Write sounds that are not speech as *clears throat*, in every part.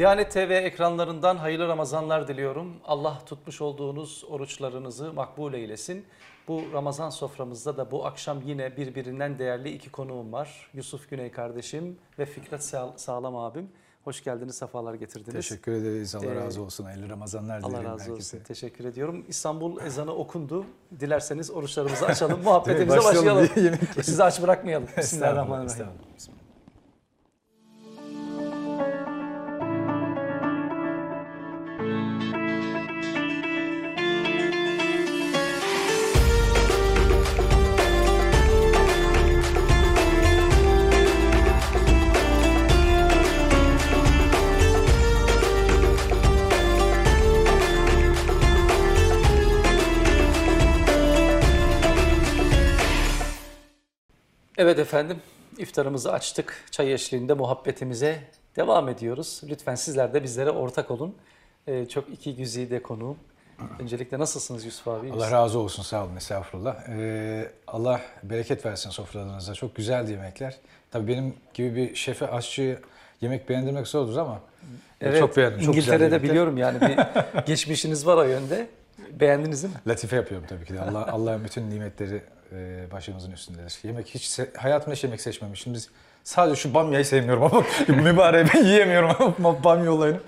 Diyanet TV ekranlarından hayırlı Ramazanlar diliyorum. Allah tutmuş olduğunuz oruçlarınızı makbul eylesin. Bu Ramazan soframızda da bu akşam yine birbirinden değerli iki konuğum var. Yusuf Güney kardeşim ve Fikret Sağ- Sağlam abim. Hoş geldiniz, sefalar getirdiniz. Teşekkür ederiz. Allah Ee, razı olsun. Hayırlı Ramazanlar dilerim Allah razı olsun. herkese. Teşekkür ediyorum. İstanbul ezanı okundu. Dilerseniz oruçlarımızı açalım, *laughs* muhabbetimize Başlayalım. başlayalım. *laughs* Sizi aç bırakmayalım. Estağfurullah, Bismillahirrahmanirrahim. Evet efendim, iftarımızı açtık. Çay eşliğinde muhabbetimize devam ediyoruz. Lütfen sizler de bizlere ortak olun. Ee, çok iki güzide konuğum. Öncelikle nasılsınız Yusuf abi? Allah razı olsun. Sağ olun. Estağfurullah. Ee, Allah bereket versin sofralarınıza. Çok güzel yemekler. Tabii benim gibi bir şefe, aşçı yemek beğendirmek zordur ama Evet, çok beğendim. Çok İngiltere'de biliyorum yani bir *laughs* geçmişiniz var o yönde. Beğendiniz mi? Latife yapıyorum tabii ki de. Allah Allah'ın bütün nimetleri e, başımızın üstündedir. Yemek hiç se- hayatımda hiç yemek seçmemişim. Biz sadece şu bamyayı sevmiyorum ama *laughs* mübareği ben yiyemiyorum ama bamya olayını.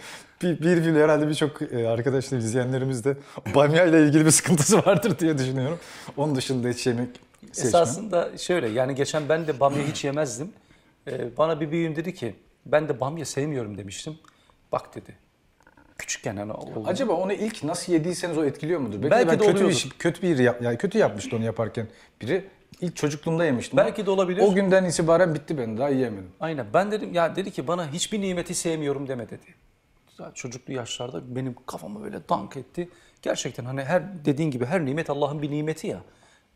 Bir, bir bir herhalde birçok e, arkadaşlar izleyenlerimiz de bamya ile ilgili bir sıkıntısı vardır diye düşünüyorum. Onun dışında hiç yemek seçmem. Esasında şöyle yani geçen ben de bamya hiç yemezdim. Ee, bana bir büyüğüm dedi ki ben de bamya sevmiyorum demiştim. Bak dedi. Küçükken hani oldu. Acaba onu ilk nasıl yediyseniz o etkiliyor mudur? Belki, Belki de ben de kötü bir, kötü bir yap, yani kötü yapmıştı onu yaparken biri. İlk çocukluğumda yemiştim. Belki de olabilir. O günden itibaren bitti ben daha yiyemedim. Aynen. Ben dedim ya dedi ki bana hiçbir nimeti sevmiyorum deme dedi. Çocuklu yaşlarda benim kafama böyle dank etti. Gerçekten hani her dediğin gibi her nimet Allah'ın bir nimeti ya.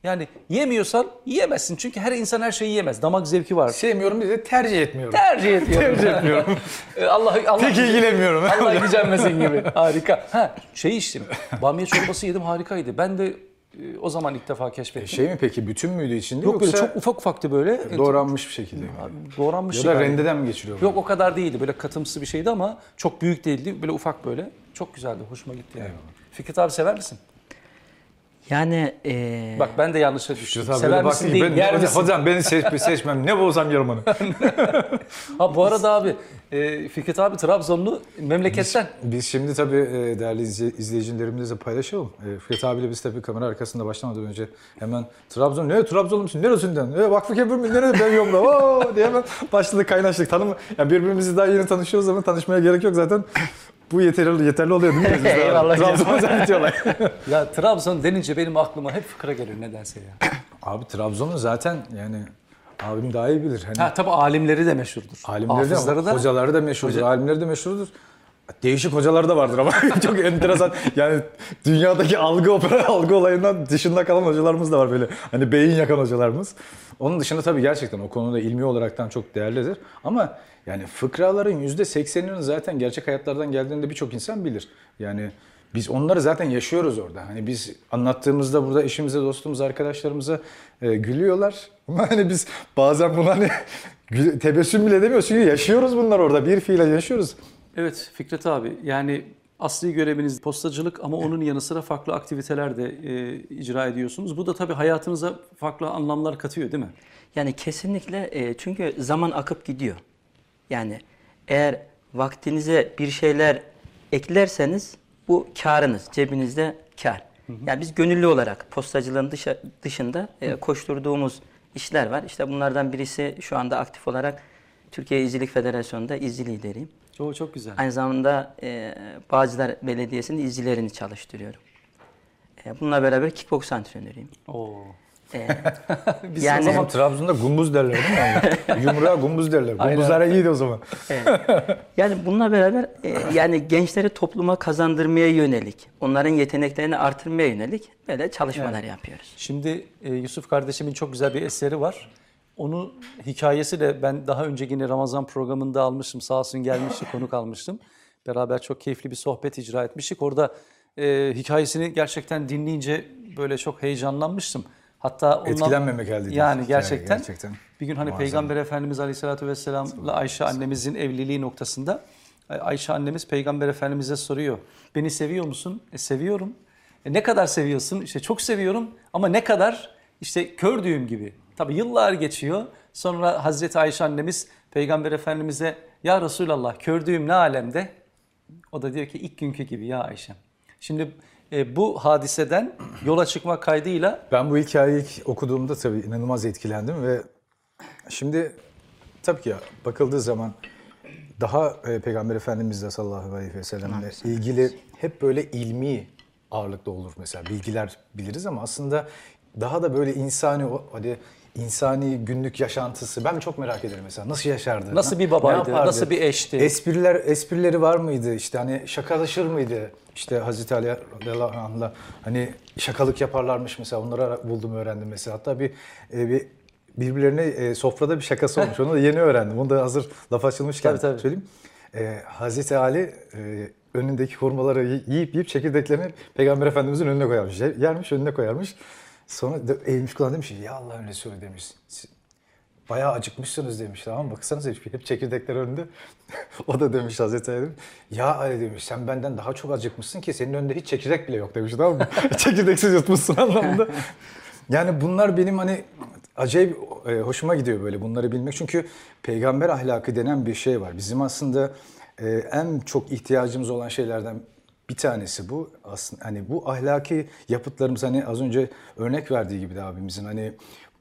Yani yemiyorsan yiyemezsin. Çünkü her insan her şeyi yiyemez. Damak zevki var. Sevmiyorum diye de tercih etmiyorum. Tercih *laughs* ediyorum. Tercih etmiyorum. *laughs* Allah Allah Pek ilgilenmiyorum. Allah *laughs* gücenmesin gibi. Harika. Ha şey içtim. Bamya çorbası yedim harikaydı. Ben de e, o zaman ilk defa keşfettim. Şey mi peki bütün müydü içinde Yok böyle yoksa çok ufak ufaktı böyle. doğranmış bir şekilde mi? Doğranmış Ya da galiba. rendeden mi geçiriyor? Yok o kadar değildi. Böyle katımsı bir şeydi ama çok büyük değildi. Böyle ufak böyle. Çok güzeldi. Hoşuma gitti yani. Eyvallah. Fikret abi sever misin? Yani eee Bak ben de yanlışa düştüm. Abi sever böyle misin değil, ben, yer hocam, beni seç, seçmem ne bulsam yerim onu. *laughs* Ha bu arada abi e, Fikret abi Trabzonlu memleketten. Biz şimdi tabii e, değerli izle- izleyicilerimizle paylaşalım. E, Fikret abiyle biz tabii kamera arkasında başlamadan önce hemen Trabzon, ne Trabzonlu musun? Neresinden? E, Vakfı Kebir mi? Nerede? Ben yolda. *laughs* Oo diye hemen başladık kaynaştık. Tanım, yani birbirimizi daha yeni tanışıyoruz ama tanışmaya gerek yok zaten. Bu yeterli yeterli oluyor değil mi? *laughs* De Eyvallah hocam. Trabzon'dan *laughs* bitiyorlar. Ya Trabzon denince benim aklıma hep fıkra gelir nedense ya. *coughs* Abi Trabzon'un zaten yani abim daha iyi bilir. Hani Ha tabii alimleri de meşhurdur. Alimleri de, Hafızları da. hocaları da meşhurdur. Alimleri de meşhurdur. Değişik hocalar da vardır ama *laughs* çok enteresan. Yani dünyadaki algı opera algı olayından dışında kalan hocalarımız da var böyle. Hani beyin yakan hocalarımız. Onun dışında tabii gerçekten o konuda ilmi olaraktan çok değerlidir. Ama yani fıkraların %80'inin zaten gerçek hayatlardan geldiğini de birçok insan bilir. Yani biz onları zaten yaşıyoruz orada. Hani biz anlattığımızda burada eşimize, dostumuza, arkadaşlarımıza e, gülüyorlar. *laughs* Ama hani biz bazen bunu hani tebessüm bile demiyoruz. Çünkü yaşıyoruz bunlar orada. Bir fiile yaşıyoruz. Evet Fikret abi yani asli göreviniz postacılık ama onun yanı sıra farklı aktiviteler de e, icra ediyorsunuz. Bu da tabii hayatınıza farklı anlamlar katıyor değil mi? yani kesinlikle eee, çünkü zaman akıp gidiyor. Yani eğer vaktinize bir şeyler eklerseniz bu karınız, cebinizde kar. Yani biz gönüllü olarak postacılığın dışa- dışında eee, koşturduğumuz işler var. İşte bunlardan birisi şu anda aktif olarak Türkiye İzcilik Federasyonu'nda izci lideriyim. O çok güzel. Aynı zamanda e, Bağcılar Belediyesi'nin izcilerini çalıştırıyorum. E, bununla beraber kickboks antrenörüyüm. Oo. E, *laughs* Biz Yani- o zaman Ama Trabzon'da gumbuz derler değil mi? *laughs* Yumruğa gumbuz derler. Gumbuzlara iyiydi o zaman. yani bununla beraber e, yani gençleri topluma kazandırmaya yönelik, onların yeteneklerini artırmaya yönelik böyle çalışmalar yapıyoruz. Şimdi e, Yusuf kardeşimin çok güzel bir eseri var. Onu hikayesi de ben daha önce yine Ramazan programında almıştım. Sağ olsun gelmişti, *laughs* konuk almıştım. Beraber çok keyifli bir sohbet icra etmiştik. Orada e, hikayesini gerçekten dinleyince böyle çok heyecanlanmıştım. Hatta ondan, Etkilenmemek elde değil. Yani gerçekten. gerçekten Bir gün hani muazzam. Peygamber Efendimiz Aleyhisselatü Vesselam'la Ayşe annemizin evliliği noktasında Ay- Ayşe annemiz Peygamber Efendimiz'e soruyor. Beni seviyor musun? E seviyorum. E ne kadar seviyorsun? İşte çok seviyorum ama ne kadar? İşte kör düğüm gibi. Tabi yıllar geçiyor. Sonra Hazreti Ayşe annemiz Peygamber Efendimiz'e ya Resulallah kör düğüm ne alemde? O da diyor ki ilk günkü gibi ya Ayşe. Şimdi e, bu hadiseden yola çıkma kaydıyla Ben bu hikayeyi ilk okuduğumda tabii inanılmaz etkilendim ve şimdi tabii ki ya, bakıldığı zaman daha e, Peygamber Efendimizle sallallahu aleyhi ve sellemle ilgili hep böyle ilmi ağırlıklı olur mesela. Bilgiler biliriz ama aslında daha da böyle insani o hadi insani günlük yaşantısı ben çok merak ederim mesela nasıl yaşardı? Nasıl Na- bir babaydı, nasıl bir eşti? Espriler esprileri var mıydı? İşte hani şakalaşır mıydı? İşte Hazreti Ali radıyallahu anh'la hani şakalık yaparlarmış mesela. Onları buldum öğrendim mesela. Hatta bir e, bir birbirlerine e, sofrada bir şakası olmuş. Onu da yeni öğrendim. Onu da hazır laf açılmışken Tabii, tabii. söyleyeyim. E, Hazreti Ali e, önündeki hurmaları yi- yiyip yiyip çekirdeklerini Peygamber Efendimizin önüne koyarmış. Yer- Yermiş önüne koyarmış. Sonra eğilmiş kulağına demiş ya Allah öyle söyle demiş. Bayağı acıkmışsınız demiş tamam? Baksanıza demiş, hep çekirdekler önünde. *laughs* o da demiş Hazreti Ali demiş, ya Ali demiş sen benden daha çok acıkmışsın ki senin önünde hiç çekirdek bile yok demiş tamam mı? *laughs* Çekirdeksiz yutmuşsun anlamında. *laughs* Yani bunlar benim hani acayip e, hoşuma gidiyor böyle bunları bilmek. Çünkü peygamber ahlakı denen bir şey var. Bizim aslında e, en çok ihtiyacımız olan şeylerden bir tanesi bu. Aslında hani bu ahlaki yapıtlarımız hani az önce örnek verdiği gibi de abimizin hani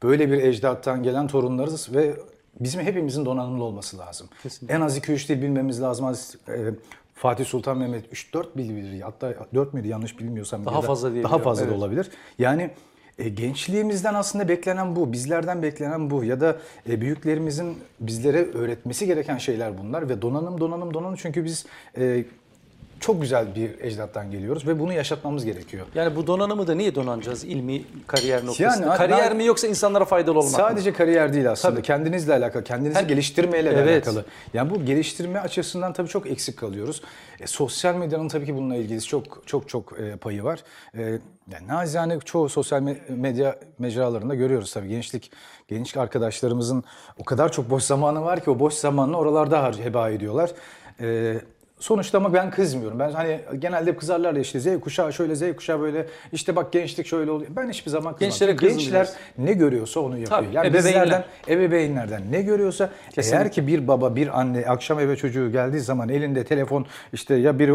böyle bir ecdattan gelen torunlarız ve bizim hepimizin donanımlı olması lazım. En az 2-3 dil bilmemiz lazım. Az, e, Fatih Sultan Mehmet 3-4 bilir. Hatta 4 müydü yanlış bilmiyorsam. Daha da fazla diye Daha fazla da evet. olabilir. Yani e, gençliğimizden aslında beklenen bu, bizlerden beklenen bu ya da e, büyüklerimizin bizlere öğretmesi gereken şeyler bunlar ve donanım donanım donanım çünkü biz e, çok güzel bir ecdattan geliyoruz ve bunu yaşatmamız gerekiyor. yani bu donanımı da niye donanacağız ilmi kariyer noktasında? Yani kariyer ben- mi yoksa insanlara faydalı olmak mı? Sadece kariyer değil aslında. Tabii. Kendinizle alakalı, kendinizi Ha, geliştirmeyle evet. alakalı. Yani bu geliştirme açısından tabii çok eksik kalıyoruz. E, sosyal medyanın tabii ki bununla ilgili çok çok çok e, payı var. E, yani nazane çoğu sosyal me- medya mecralarında görüyoruz tabii gençlik genç arkadaşlarımızın o kadar çok boş zamanı var ki o boş zamanını oralarda heba ediyorlar. E, Sonuçta ama ben kızmıyorum. Ben hani genelde hep kızarlar ya işte Z kuşağı şöyle Z kuşağı böyle işte bak gençlik şöyle oluyor. Ben hiçbir zaman kızmam. Gençlere Gençler ne görüyorsa onu yapıyor. Tabii, yani ebeveynler. bizlerden, ebeveynlerden ne görüyorsa Kesinlikle. eğer ki bir baba, bir anne akşam eve çocuğu geldiği zaman elinde telefon işte ya biri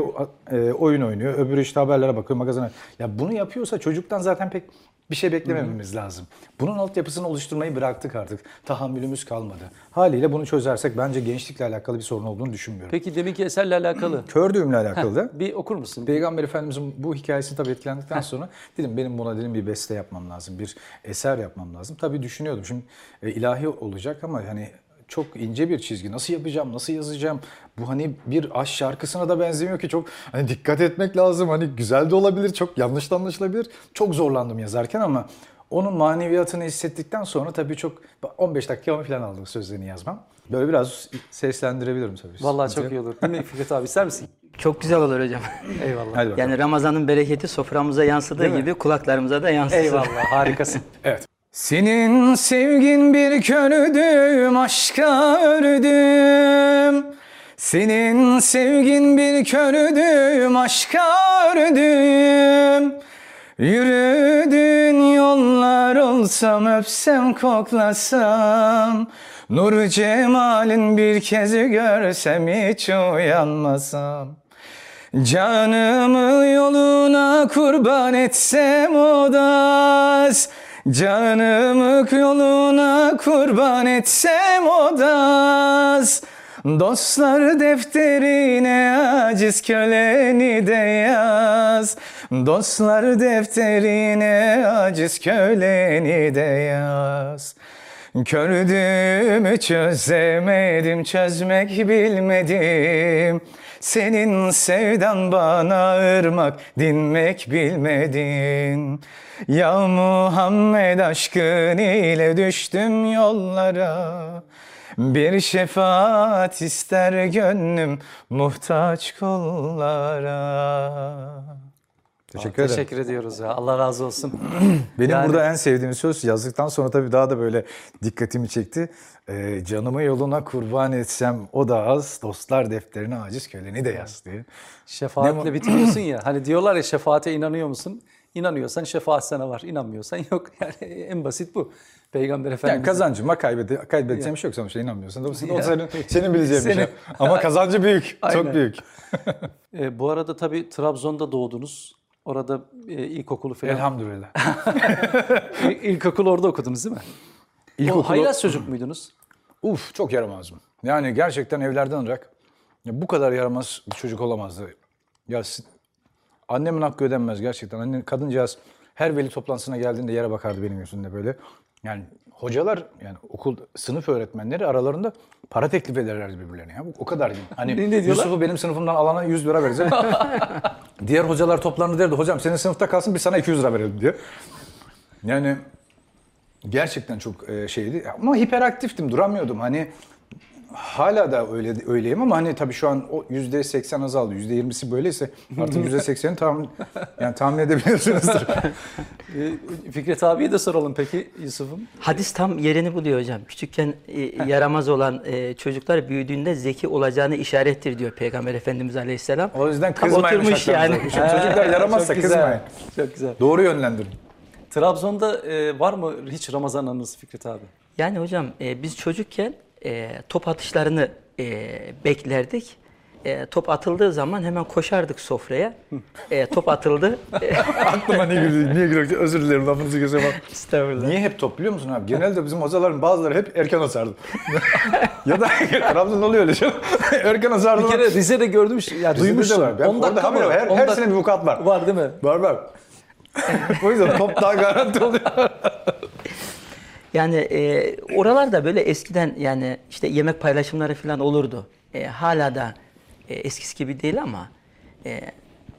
e, oyun oynuyor, öbürü işte haberlere bakıyor, magazine. Ya bunu yapıyorsa çocuktan zaten pek bir şey beklemememiz lazım. Bunun altyapısını oluşturmayı bıraktık artık. Tahammülümüz kalmadı. Haliyle bunu çözersek bence gençlikle alakalı bir sorun olduğunu düşünmüyorum. Peki deminki eserle alakalı. *clears throat* Kör düğümle alakalı da bir okur musun? Peygamber Efendimizin bu hikayesini tabii etkilendikten sonra dedim benim buna dedim bir beste yapmam lazım, bir eser yapmam lazım. Tabii düşünüyordum şimdi e, ilahi olacak ama hani çok ince bir çizgi. Nasıl yapacağım, nasıl yazacağım? Bu hani bir aşk şarkısına da benzemiyor ki çok hani dikkat etmek lazım. Hani güzel de olabilir, çok yanlış da anlaşılabilir. Çok zorlandım yazarken ama onun maneviyatını hissettikten sonra tabii çok 15 dakika falan aldım sözlerini yazmam. Böyle biraz seslendirebilirim tabii. Vallahi çok iyi olur. Değil mi Fikret abi ister misin? *laughs* Çok güzel olur hocam. *laughs* Eyvallah. Hadi bakalım. Yani Ramazan'ın bereketi soframıza yansıdığı Değil mi? gibi kulaklarımıza da yansısın. Eyvallah harikasın. *laughs* Evet. Senin sevgin bir kördüm, aşka ördüm. Senin sevgin bir kördüm, aşka ördüm. Yürüdüğün yollar olsam, öpsem, koklasam. Nur cemalin bir kez görsem hiç uyanmasam. Canımı yoluna kurban etsem o das Canımı yoluna kurban etsem o das Dostlar defterine aciz köleni de yaz Dostlar defterine aciz köleni de yaz Kördüğümü çözemedim, çözmek bilmedim. Senin sevdan bana ırmak, dinmek bilmedin. Ya Muhammed aşkın ile düştüm yollara. Bir şefaat ister gönlüm muhtaç kullara. Teşekkür ederim. Teşekkür ediyoruz ya. Allah razı olsun. *clears throat* Benim Yani- burada en sevdiğim söz yazdıktan sonra tabii daha da böyle dikkatimi çekti. Ee, canımı yoluna kurban etsem o da az, dostlar defterine aciz köleni de yaz diye. Şefaatle bitiriyorsun ya. *clears throat* Hani diyorlar ya şefaate inanıyor musun? İnanıyorsan şefaat sana var. İnanmıyorsan yok. *laughs* Yani en basit bu. Peygamber Yani Efendimiz. kazancıma kaybede, kaybedeceğim bir şey yok sonuçta inanmıyorsan. da O Ya. senin, senin bileceğin bir şey. Senin- Ama kazancı büyük, Aynen. çok büyük. *laughs* E, bu arada tabii Trabzon'da doğdunuz. Orada e, ilkokulu falan. Elhamdülillah. *laughs* İl- İlkokul orada okudunuz değil mi? İlkokulu- O haylaz çocuk muydunuz? Uf çok yaramazdım. Yani gerçekten evlerden ırak. Ya bu kadar yaramaz bir çocuk olamazdı. Ya annemin hakkı ödenmez gerçekten. Anne, kadıncağız her veli toplantısına geldiğinde yere bakardı benim yüzümde böyle. Yani hocalar yani okul sınıf öğretmenleri aralarında para teklif ederlerdi birbirlerine. Ya. Bu O kadar değil. Hani? *laughs* Yusuf'u benim sınıfımdan alana 100 lira vereceğim. *laughs* Diğer hocalar toplanır derdi. Hocam senin sınıfta kalsın biz sana 200 lira verelim diye. Yani gerçekten çok e, şeydi ama hiperaktiftim duramıyordum hani hala da öyle öyleyim ama hani tabii şu an o yüzde seksen azaldı yüzde yirmisi böyleyse artık yüzde sekseni tahmin yani tahmin edebiliyorsunuzdur. *laughs* E, Fikret abiye de soralım peki Yusuf'um. Hadis tam yerini buluyor hocam. Küçükken e, yaramaz olan e, çocuklar büyüdüğünde zeki olacağını işarettir diyor Peygamber Efendimiz Aleyhisselam. O yüzden Tam kızmayın oturmuş yani. Çocuklar yaramazsa Çok kızmayın. Çok güzel. Doğru yönlendirin. Trabzon'da e, var mı hiç Ramazan anınız Fikret abi? Yani hocam e, biz çocukken e, top atışlarını e, beklerdik. E, top atıldığı zaman hemen koşardık sofraya. E, top atıldı. *laughs* Aklıma ne giriyor, niye giriyor? Özür dilerim lafınızı kesemem. *laughs* Estağfurullah. Niye hep top biliyor musun abi? Genelde bizim hocaların bazıları hep erken asardı. *laughs* ya da Trabzon'da oluyor öyle şey. erken asardı. Bir kere Rize'de gördüm, ya Rize'de duymuştum. de var. Ben 10 orada mı? var. Her- 10 her sene bir vukuat var. Var değil mi? Var var. o yüzden top daha garanti oluyor. Yani e, oralarda böyle eskiden yani işte yemek paylaşımları falan olurdu. E, hala da e, eskisi gibi değil ama e,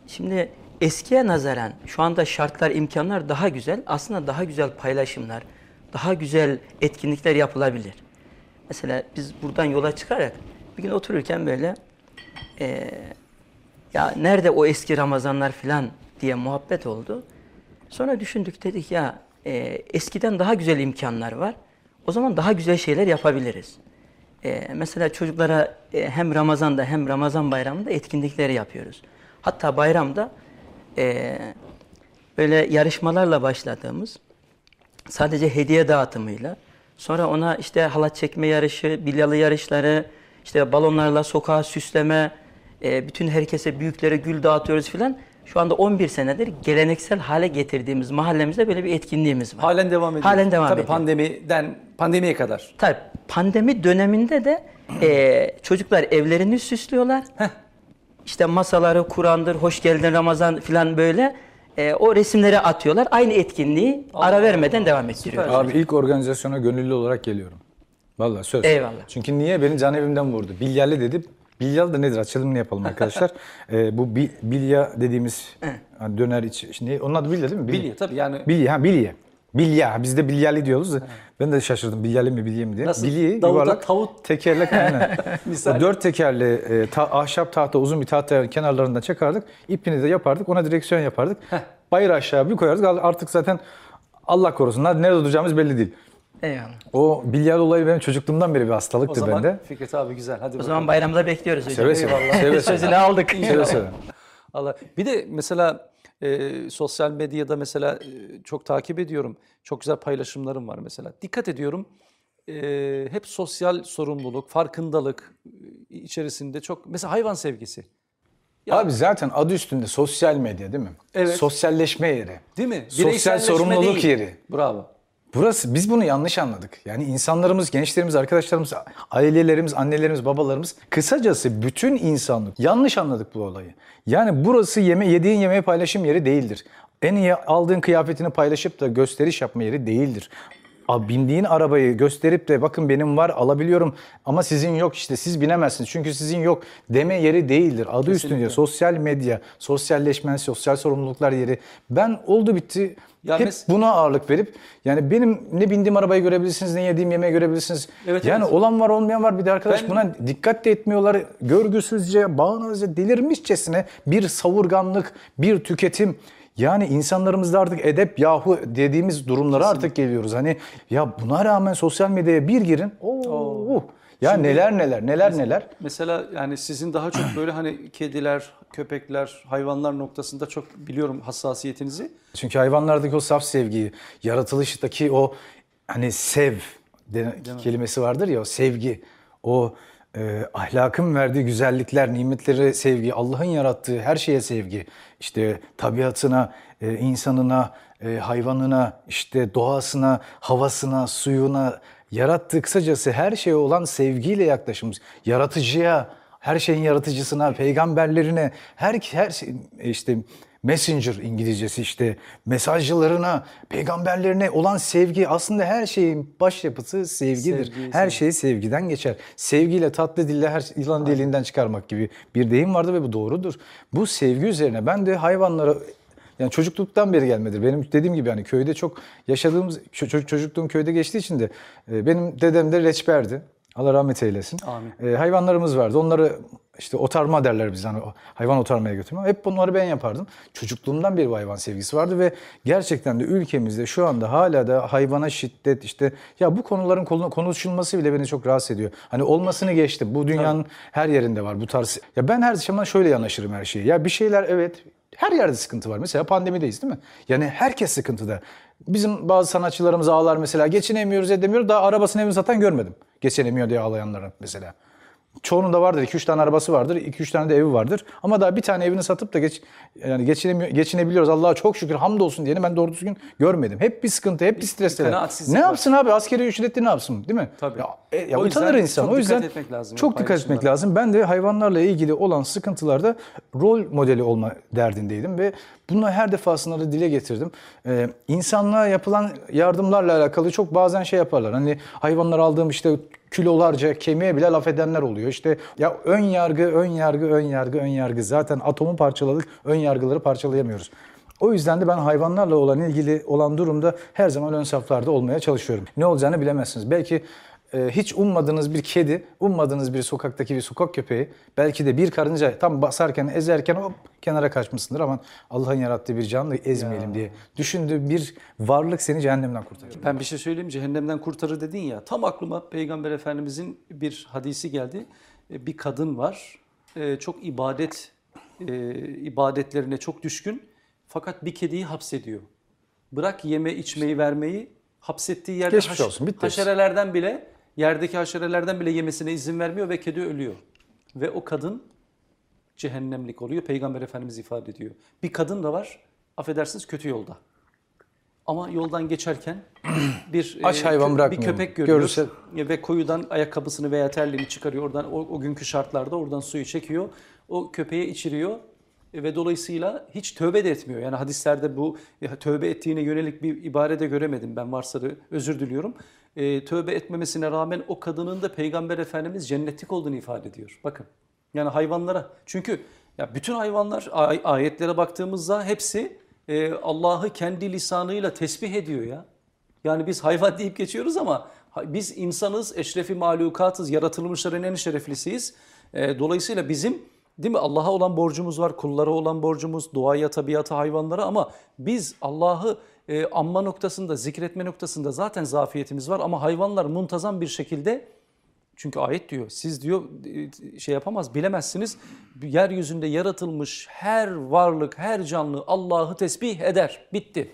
şimdi eskiye nazaran şu anda şartlar, imkanlar daha güzel. Aslında daha güzel paylaşımlar, daha güzel etkinlikler yapılabilir. Mesela biz buradan yola çıkarak bir gün otururken böyle e, ya nerede o eski Ramazanlar falan diye muhabbet oldu. Sonra düşündük dedik ya e, eskiden daha güzel imkanlar var. O zaman daha güzel şeyler yapabiliriz. E, mesela çocuklara e, hem Ramazan'da hem Ramazan bayramında etkinlikleri yapıyoruz. Hatta bayramda e, böyle yarışmalarla başladığımız sadece hediye dağıtımıyla sonra ona işte halat çekme yarışı, bilyalı yarışları, işte balonlarla sokağı süsleme, e, bütün herkese büyüklere gül dağıtıyoruz filan. Şu anda 11 senedir geleneksel hale getirdiğimiz mahallemizde böyle bir etkinliğimiz var. Halen devam ediyor. Halen devam Tabii ediyor. pandemiden pandemiye kadar. Tabii pandemi döneminde de e, çocuklar evlerini süslüyorlar. İşte masaları, Kur'an'dır, hoş geldin Ramazan filan böyle. e, o resimleri atıyorlar. Aynı etkinliği ara vermeden devam ettiriyoruz. Abi ilk organizasyona gönüllü olarak geliyorum. Vallahi söz. Eyvallah. Çünkü niye? Beni can evimden vurdu. Bilyali dedi. Bilyal da nedir? Açalım ne yapalım arkadaşlar. *laughs* Ee, bu bi- bilya dediğimiz hani döner iç. Şimdi onun adı bilya değil mi? Bilye tabii yani Bilye ha bilye. Bilya. Biz de bilyali diyoruz. Ben de şaşırdım. Bilyali mi bilye mi diye. Nasıl? Bilye Davut'a yuvarlak. tavut- Tekerlek *laughs* aynen. Dört tekerli e, ta- ahşap tahta uzun bir tahta kenarlarından çakardık. İpini de yapardık. Ona direksiyon yapardık. Bayır aşağı bir koyardık. Artık zaten Allah korusun. Nerede duracağımız belli değil. Eyvallah. O bilyar olayı benim çocukluğumdan beri bir o hastalıktı zaman bende. Fikret abi güzel. Hadi O bakalım. zaman bayramda bekliyoruz hocam. Seve seve. Eyvallah. Seve Sözünü aldık. Seve seve. Allah. Bir de mesela e, sosyal medyada mesela e, çok takip ediyorum. Çok güzel paylaşımlarım var mesela. Dikkat ediyorum. e, hep sosyal sorumluluk, farkındalık e, içerisinde çok mesela hayvan sevgisi. Ya- Abi zaten adı üstünde sosyal medya değil mi? Evet. Sosyalleşme yeri. Değil mi? Sosyal sorumluluk değil. yeri. Bravo. Burası biz bunu yanlış anladık. Yani insanlarımız, gençlerimiz, arkadaşlarımız, ailelerimiz, annelerimiz, babalarımız kısacası bütün insanlık yanlış anladık bu olayı. Yani burası yeme yediğin yemeği paylaşım yeri değildir. En iyi aldığın kıyafetini paylaşıp da gösteriş yapma yeri değildir. Bindiğin arabayı gösterip de bakın benim var alabiliyorum ama sizin yok işte siz binemezsiniz çünkü sizin yok deme yeri değildir. Adı üstünde sosyal medya, sosyalleşme, sosyal sorumluluklar yeri. Ben oldu bitti Ya hep mes- buna ağırlık verip yani benim ne bindiğim arabayı görebilirsiniz ne yediğim yemeği görebilirsiniz. Evet, yani evet. olan var olmayan var bir de arkadaş Ben- buna dikkat de etmiyorlar. Görgüsüzce, bağnazca, delirmişçesine bir savurganlık, bir tüketim. Yani insanlarımızda artık edep yahu dediğimiz durumlara artık geliyoruz. Hani ya buna rağmen sosyal medyaya bir girin. Oo. Ya neler neler neler neler. Mesela yani sizin daha çok *clears throat* böyle hani kediler, köpekler, hayvanlar noktasında çok biliyorum hassasiyetinizi. Çünkü hayvanlardaki o saf sevgiyi, yaratılıştaki o hani sev denen kelimesi vardır ya o sevgi, o e, ahlakın verdiği güzellikler, nimetleri sevgi, Allah'ın yarattığı her şeye sevgi. İşte tabiatına, e, insanına, e, hayvanına, işte doğasına, havasına, suyuna yarattığı kısacası her şeye olan sevgiyle yaklaşımız. Yaratıcıya, her şeyin yaratıcısına, peygamberlerine, her her şey işte Messenger İngilizcesi işte mesajcılarına, peygamberlerine olan sevgi aslında her şeyin başyapıtı sevgidir. Sevgi, her sevgi. şey sevgiden geçer. Sevgiyle tatlı dille her yılan deliğinden çıkarmak gibi bir deyim vardı ve bu doğrudur. Bu sevgi üzerine ben de hayvanlara yani çocukluktan beri gelmedir. Benim dediğim gibi hani köyde çok yaşadığımız ço- çocukluğum köyde geçtiği için de e, benim dedem de reçberdi. Allah rahmet eylesin. Amin. E, hayvanlarımız vardı. Onları işte otarma derler biz hani hayvan otarmaya götürme. Hep bunları ben yapardım. Çocukluğumdan beri bu hayvan sevgisi vardı ve gerçekten de ülkemizde şu anda hala da hayvana şiddet işte ya bu konuların konu- konuşulması bile beni çok rahatsız ediyor. Hani olmasını geçtim. Bu dünyanın her yerinde var bu tarz. Ya ben her zaman şöyle yanaşırım her şeye. Ya bir şeyler evet her yerde sıkıntı var. Mesela pandemideyiz değil mi? Yani herkes sıkıntıda. Bizim bazı sanatçılarımız ağlar mesela. Geçinemiyoruz edemiyoruz. Daha arabasını evini satan görmedim. Geçinemiyor diye ağlayanları mesela. Çoğunun da vardır. 2-3 tane arabası vardır. 2-3 tane de evi vardır. Ama daha bir tane evini satıp da geç, yani geçinebiliyoruz. Allah'a çok şükür hamdolsun diyeni ben doğru düzgün görmedim. Hep bir sıkıntı, hep bir stresler. Ne var. yapsın abi? Askeri ücretli ne yapsın? Değil mi? Tabii. Ya, e, ya O yüzden utanır insan. çok o dikkat yüzden etmek lazım çok dikkat etmek lazım. Ben de hayvanlarla ilgili olan sıkıntılarda rol modeli olma derdindeydim ve bunu her defasında da dile getirdim. Ee, insanlığa yapılan yardımlarla alakalı çok bazen şey yaparlar. Hani hayvanlar aldığım işte kilolarca kemiğe bile laf edenler oluyor. İşte ya ön yargı, ön yargı, ön yargı, ön yargı. Zaten atomu parçaladık, ön yargıları parçalayamıyoruz. O yüzden de ben hayvanlarla olan ilgili olan durumda her zaman ön saflarda olmaya çalışıyorum. Ne olacağını bilemezsiniz. Belki hiç ummadığınız bir kedi, ummadığınız bir sokaktaki bir sokak köpeği, belki de bir karınca tam basarken, ezerken hop kenara kaçmışsındır ama Allah'ın yarattığı bir canlı ezmeyelim diye düşündüğü bir varlık seni cehennemden kurtarır. Ben bir şey söyleyeyim cehennemden kurtarır dedin ya. Tam aklıma Peygamber Efendimizin bir hadisi geldi. E, Bir kadın var. e, Çok ibadet e, ibadetlerine çok düşkün. Fakat bir kediyi hapsediyor. Bırak yeme içmeyi vermeyi hapsettiği yerde Geçmiş olsun, bitti. haşerelerden bile yerdeki haşerelerden bile yemesine izin vermiyor ve kedi ölüyor. Ve o kadın cehennemlik oluyor. Peygamber Efendimiz ifade ediyor. Bir kadın da var. Affedersiniz kötü yolda. Ama yoldan geçerken *clears throat* bir Aç hayvan bir köpek görüyor Görürse- ve koyudan ayakkabısını veya terliğini çıkarıyor oradan o, o günkü şartlarda oradan suyu çekiyor. O köpeğe içiriyor e, ve dolayısıyla hiç tövbe de etmiyor. Yani hadislerde bu e, tövbe ettiğine yönelik bir ibare de göremedim ben varsa da özür diliyorum. E, tövbe etmemesine rağmen o kadının da Peygamber Efendimiz cennetlik olduğunu ifade ediyor. Bakın yani hayvanlara çünkü ya bütün hayvanlar ay- ayetlere baktığımızda hepsi e, Allah'ı kendi lisanıyla tesbih ediyor ya. Yani biz hayvan *laughs* deyip geçiyoruz ama biz insanız, eşrefi mahlukatız, yaratılmışların en şereflisiyiz. E, dolayısıyla bizim değil mi Allah'a olan borcumuz var, kullara olan borcumuz, doğaya, tabiata, hayvanlara ama biz Allah'ı e, anma noktasında, zikretme noktasında zaten zafiyetimiz var ama hayvanlar muntazam bir şekilde çünkü ayet diyor, siz diyor e, şey yapamaz, bilemezsiniz. Yeryüzünde yaratılmış her varlık, her canlı Allah'ı tesbih eder. Bitti.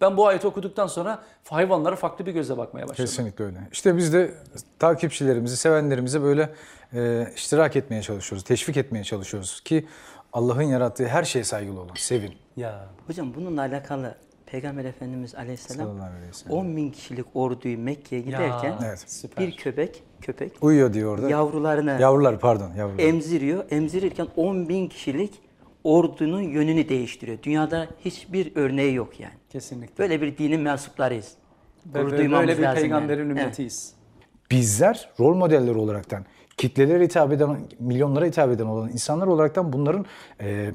Ben bu ayeti okuduktan sonra hayvanlara farklı bir gözle bakmaya başladım. Kesinlikle öyle. İşte biz de takipçilerimizi, sevenlerimizi böyle e, iştirak etmeye çalışıyoruz, teşvik etmeye çalışıyoruz ki Allah'ın yarattığı her şeye saygılı olun, sevin. Ya Hocam bununla alakalı Peygamber Efendimiz Aleyhisselam Sallallahu aleyhi ve sellem. 10 bin kişilik orduyu Mekke'ye giderken Evet. bir köpek köpek Uyuyor diyor orada. yavrularını Yavrular pardon, yavrular. emziriyor. Emzirirken 10 bin kişilik ordunun yönünü değiştiriyor. Dünyada hiçbir örneği yok yani. Kesinlikle. Böyle bir dinin mensuplarıyız. Gurur duymamız böyle bir lazım peygamberin yani. Evet. ümmetiyiz. Bizler rol modeller olaraktan, kitlelere hitap eden, milyonlara hitap eden olan insanlar olaraktan bunların e,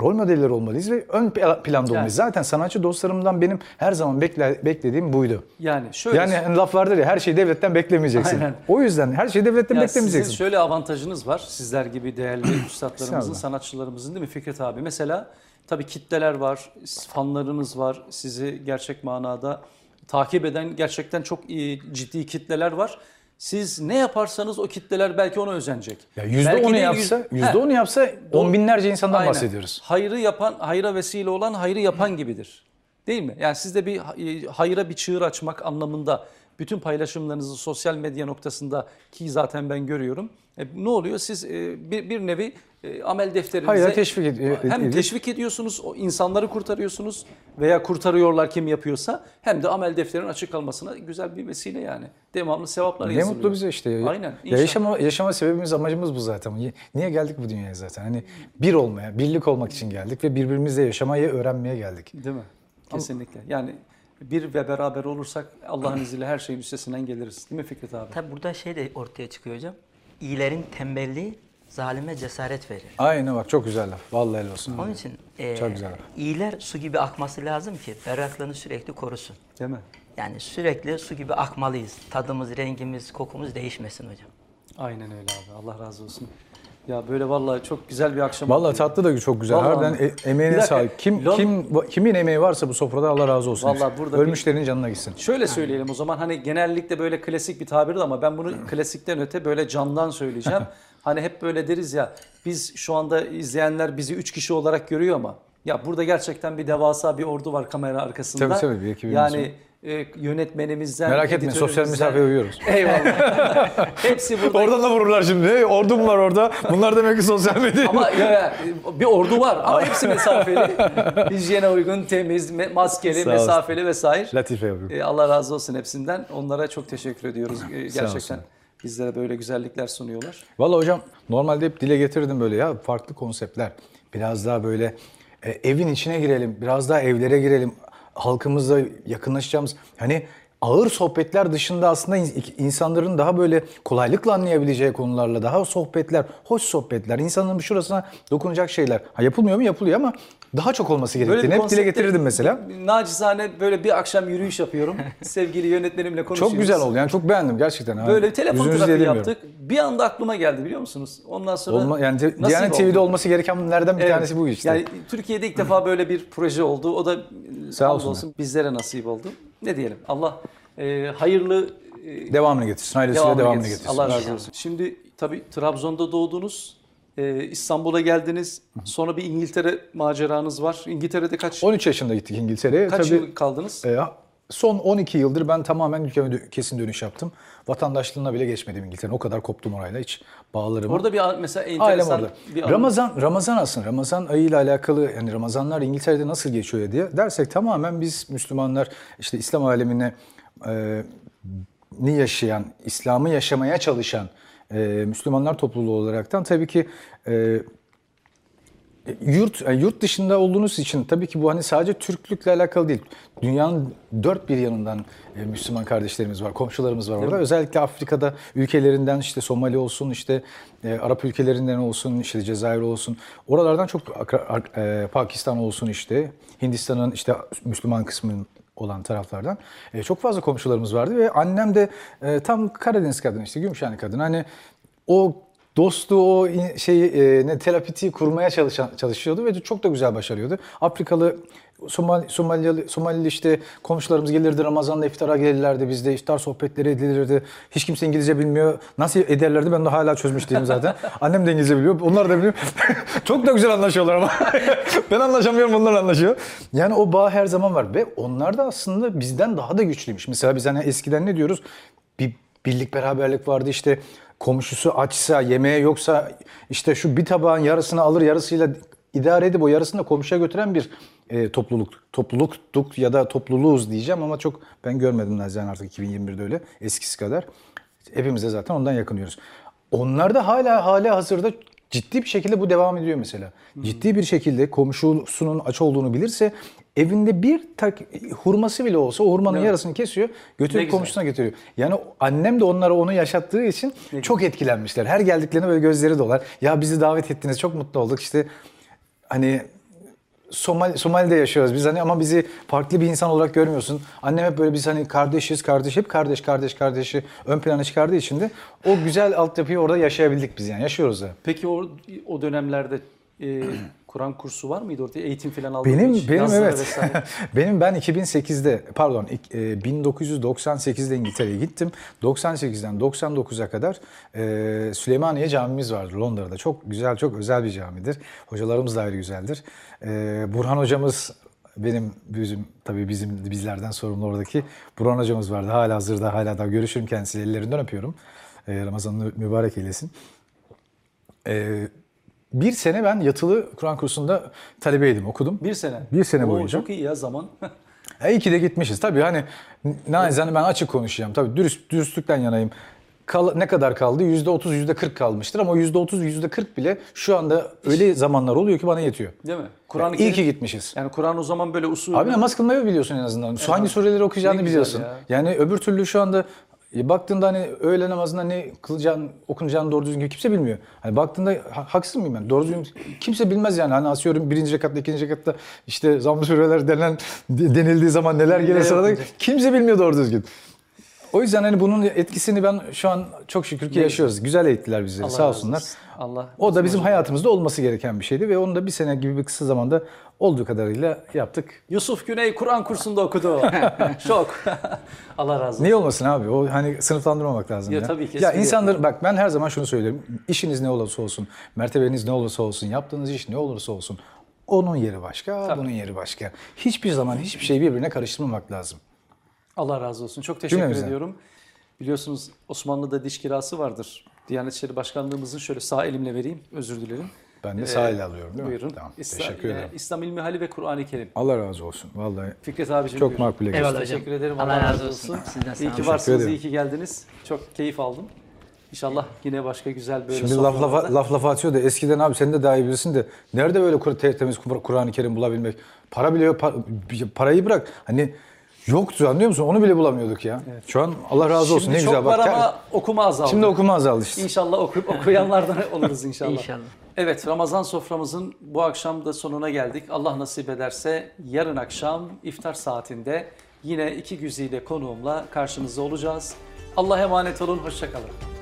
rol modeller olmalıyız ve ön pla- planda olmalıyız. Yani. Zaten sanatçı dostlarımdan benim her zaman bekle, beklediğim buydu. Yani şöyle Yani hani laf vardır ya her şeyi devletten beklemeyeceksin. Aynen. O yüzden her şeyi devletten Ya beklemeyeceksin. Sizin şöyle avantajınız var. Sizler gibi değerli *clears throat* üstadlarımızın, sanatçılarımızın değil mi Fikret abi? Mesela tabii kitleler var, fanlarınız var. Sizi gerçek manada takip eden gerçekten çok iyi, ciddi kitleler var. Siz ne yaparsanız o kitleler belki ona özenecek. Ya yüzde Belki onu yapsa, yüz- yüzde onu yapsa on binlerce insandan Aynen. bahsediyoruz. Hayrı yapan, hayra vesile olan hayrı yapan gibidir. Değil mi? Yani siz de bir e, hayra bir çığır açmak anlamında bütün paylaşımlarınızı sosyal medya noktasında ki zaten ben görüyorum. E, ne oluyor? Siz e, bir, bir nevi e, amel defterinize Hayra teşvik ed- hem edip- teşvik ediyorsunuz, o insanları kurtarıyorsunuz veya kurtarıyorlar kim yapıyorsa hem de amel defterinin açık kalmasına güzel bir vesile yani. Devamlı sevaplar Ne yazılıyor. mutlu bize işte. Aynen. Ya yaşama, yaşama sebebimiz, amacımız bu zaten. Niye- Niye geldik bu dünyaya zaten? Hani bir olmaya, birlik olmak için geldik ve birbirimizle yaşamayı öğrenmeye geldik. Değil mi? Kesinlikle. Yani bir ve beraber olursak Allah'ın *clears throat* izniyle her şeyin üstesinden geliriz. Değil mi Fikret abi? Tabi burada şey de ortaya çıkıyor hocam. İyilerin tembelliği zalime cesaret verir. Aynen bak çok güzel laf. Vallahi helal olsun. Onun için e, Çok güzel. iyiler su gibi akması lazım ki berraklığını sürekli korusun. Değil mi? Yani sürekli su gibi akmalıyız. Tadımız, rengimiz, kokumuz değişmesin hocam. Aynen öyle abi. Allah razı olsun. Ya böyle vallahi çok güzel bir akşam Vallahi oldu. tatlı da çok güzel. Vallahi Harbiden e- Bir emeğine dakika, sağlık. Kim Lon- kim kimin emeği varsa bu sofrada Allah razı olsun. Vallahi burada bir- Ölmüşlerin canına gitsin. Şöyle söyleyelim o zaman hani genellikle böyle klasik bir tabirdi ama ben bunu *clears throat* klasikten öte böyle candan söyleyeceğim. *laughs* hani hep böyle deriz ya biz şu anda izleyenler bizi üç kişi olarak görüyor ama ya burada gerçekten bir devasa bir ordu var kamera arkasında. Tabii, tabii, bir ekibimiz Yani e, yönetmenimizden, Merak etmeyin sosyal mesafeye uyuyoruz. *laughs* Eyvallah. *laughs* Hepsi burada. Oradan da vururlar şimdi. Hey, ordum var orada. Bunlar demek ki sosyal medya. Ama ya, ya, bir ordu var ama hepsi mesafeli. *laughs* Hijyene uygun, temiz, maskeli, Sağ olsun. mesafeli vesaire. Latife yapıyor. Ee, Allah razı olsun hepsinden. Onlara çok teşekkür ediyoruz. Ee, gerçekten bizlere böyle güzellikler sunuyorlar. Vallahi hocam normalde hep dile getirdim böyle ya farklı konseptler. Biraz daha böyle e, evin içine girelim, biraz daha evlere girelim. Halkımızla yakınlaşacağımız hani ağır sohbetler dışında aslında in- insanların daha böyle kolaylıkla anlayabileceği konularla daha sohbetler, hoş sohbetler, insanların şurasına dokunacak şeyler. Ha yapılmıyor mu? Yapılıyor ama daha çok olması gerektiğini hep dile getirirdim mesela. Nacizane böyle bir akşam yürüyüş yapıyorum. *laughs* Sevgili yönetmenimle konuşuyoruz. Çok güzel oldu yani çok beğendim gerçekten. Ha, Böyle telefon yüzünüzü trafiği yaptık. Bir anda aklıma geldi biliyor musunuz? Ondan sonra Olma, yani Diyanet TV'de oldu. olması gerekenlerden bir Evet. tanesi bu işte. Yani Türkiye'de ilk defa böyle bir proje oldu. O da Sağ olsun. olsun. bizlere nasip oldu. Ne diyelim? Allah e, hayırlı e, devamını getirsin. Ailesiyle devamını, devamını, getirsin. getirsin. Allah razı olsun. Şimdi tabii Trabzon'da doğdunuz. e, İstanbul'a geldiniz. Sonra bir İngiltere maceranız var. İngiltere'de kaç 13 yaşında gittik İngiltere'ye. kaç Tabii yıl kaldınız? e, son 12 yıldır ben tamamen ülkeme kesin dönüş yaptım. Vatandaşlığına bile geçmedim İngiltere'nin. O kadar koptum orayla hiç bağlarımı. Orada bir mesela Ailem enteresan orada. bir anı- Ramazan, Ramazan aslında. Ramazan ayıyla alakalı yani Ramazanlar İngiltere'de nasıl geçiyor diye dersek tamamen biz Müslümanlar işte İslam alemine e, ni yaşayan, İslam'ı yaşamaya çalışan e, Müslümanlar topluluğu olaraktan tabii ki e, Yurt yani yurt dışında olduğunuz için tabii ki bu hani sadece Türklükle alakalı değil. Dünyanın dört bir yanından e, Müslüman kardeşlerimiz var, komşularımız var orada. Özellikle Afrika'da ülkelerinden işte Somali olsun, işte e, Arap ülkelerinden olsun, işte Cezayir olsun. Oralardan çok e, Pakistan olsun işte, Hindistan'ın işte Müslüman kısmının olan taraflardan çok fazla komşularımız vardı ve annem de tam Karadeniz kadını işte Gümüşhane kadını. Hani o dostluğu, o şeyi, e, ne terapiti kurmaya çalışan, çalışıyordu ve çok da güzel başarıyordu. Afrikalı, Somali, Somalili, Somalili işte komşularımız gelirdi Ramazan'da iftara gelirlerdi bizde iftar sohbetleri edilirdi. Hiç kimse İngilizce bilmiyor. Nasıl ederlerdi ben de hala çözmüş değilim zaten. *laughs* Annem de İngilizce biliyor. Onlar da biliyor. *laughs* çok da güzel anlaşıyorlar ama. *laughs* ben anlaşamıyorum onlar anlaşıyor. Yani o bağ her zaman var ve onlar da aslında bizden daha da güçlüymüş. Mesela biz hani eskiden ne diyoruz? Bir birlik beraberlik vardı işte komşusu açsa, yemeğe yoksa işte şu bir tabağın yarısını alır yarısıyla idare edip o yarısını da komşuya götüren bir e, topluluk topluluktuk ya da topluluğuz diyeceğim ama çok ben görmedim nazen artık 2021'de öyle eskisi kadar. Hepimiz de zaten ondan yakınıyoruz. Onlar da hala hala hazırda ciddi bir şekilde bu devam ediyor mesela. Ciddi bir şekilde komşusunun aç olduğunu bilirse evinde bir tak hurması bile olsa o hurmanın yarısını kesiyor, Ne götürüp güzel. komşusuna getiriyor. Yani annem de onlara onu yaşattığı için çok etkilenmişler. Her geldiklerinde böyle gözleri dolar. Ya bizi davet ettiniz çok mutlu olduk. İşte hani Somali, Somali'de yaşıyoruz biz hani ama bizi farklı bir insan olarak görmüyorsun. Annem hep böyle biz hani kardeşiz, kardeş hep kardeş, kardeş, kardeşi ön plana çıkardığı için de o güzel altyapıyı orada yaşayabildik biz yani yaşıyoruz da. Peki o, o dönemlerde e, Kur'an kursu var mıydı orada? Eğitim falan aldın Benim hiç? benim Yazları evet. vesaire. *laughs* benim ben 2008'de pardon e, 1998'de İngiltere'ye gittim. 98'den 99'a kadar e, Süleymaniye camimiz vardı Londra'da. Çok güzel, çok özel bir camidir. Hocalarımız da ayrı güzeldir. E, Burhan hocamız benim bizim tabii bizim bizlerden sorumlu oradaki Burhan hocamız vardı. Hala hazırda hala da görüşürüm kendisiyle ellerinden öpüyorum. E, Ramazan'ı mübarek eylesin. E, bir sene ben yatılı Kur'an kursunda talebeydim, okudum. Bir sene. Bir sene Oo, boyunca. Çok iyi ya zaman. *laughs* E, iyi ki de gitmişiz. Tabii hani naizane ben açık konuşacağım. Tabii dürüst, dürüstlükten yanayım. Kal- ne kadar kaldı? %30, %40 kalmıştır ama o %30, %40 bile şu anda öyle zamanlar oluyor ki bana yetiyor. Değil mi? Kur'an-ı iyi ki gitmişiz. Yani Kur'an o zaman böyle usul. Abi namaz kılmayı biliyorsun en azından. Şu hangi sureleri okuyacağını biliyorsun. ya. Yani öbür türlü şu anda e, baktığında hani öğle namazında ne kılacağını, okunacağını doğru düzgün kimse bilmiyor. Hani baktığında ha- haksız mıyım ben? Doğru düzgün kimse bilmez yani. Hani asıyorum birinci rekatta, ikinci rekatta işte zamm sureler denen denildiği zaman neler gelir sırada kimse bilmiyor doğru düzgün. O yüzden hani bunun etkisini ben şu an çok şükür ki yaşıyoruz. Güzel eğittiler bizleri Allah sağ olsunlar. olsun. Allah. O da bizim hayatımızda olması gereken bir şeydi ve onu da bir sene gibi bir kısa zamanda olduğu kadarıyla yaptık. Yusuf Güney Kur'an kursunda okudu. *laughs* Şok. Allah razı olsun. Niye olmasın abi? O hani sınıflandırmamak lazım Ya ya. tabii ki, Ya insanlar bak ben her zaman şunu söylerim. İşiniz ne olursa olsun, mertebeniz ne olursa olsun, yaptığınız iş ne olursa olsun. Onun yeri başka, bunun yeri başka. Hiçbir zaman hiçbir şeyi birbirine karıştırmamak lazım. Allah razı olsun. Çok teşekkür Cümlemize. ediyorum. Biliyorsunuz Osmanlı'da diş kirası vardır. Diyanet İşleri Başkanlığımızın şöyle sağ elimle vereyim. Özür dilerim. Ben de sağ elle alıyorum değil mi? Buyurun. Tamam, İsla- teşekkür e, ederim. İslam İlmi Hali ve Kur'an-ı Kerim. Allah razı olsun. Vallahi Fikret abicim çok buyurun. makbule geçti. Eyvallah hocam. Teşekkür ederim. Allah razı olsun. Sizden İyi sağ olun. ki varsınız, ederim. iyi ki geldiniz. Çok keyif aldım. İnşallah yine başka güzel böyle Şimdi laf lafa, laf lafa atıyor da eskiden abi sen de daha iyi bilirsin de nerede böyle kur- tertemiz Kur- Kur'an-ı Kerim bulabilmek? Para bile yok. pa- parayı bırak. Hani yoktu anlıyor musun? Onu bile bulamıyorduk ya. Şu an Allah razı olsun Şimdi ne çok güzel bak. var ama okuma azaldı. Şimdi okuma azaldı işte. İnşallah oku, *laughs* okuyanlardan oluruz inşallah. İnşallah. Evet Ramazan soframızın bu akşam da sonuna geldik. Allah nasip ederse yarın akşam iftar saatinde yine iki güzide konuğumla karşınızda olacağız. Allah'a emanet olun, hoşçakalın.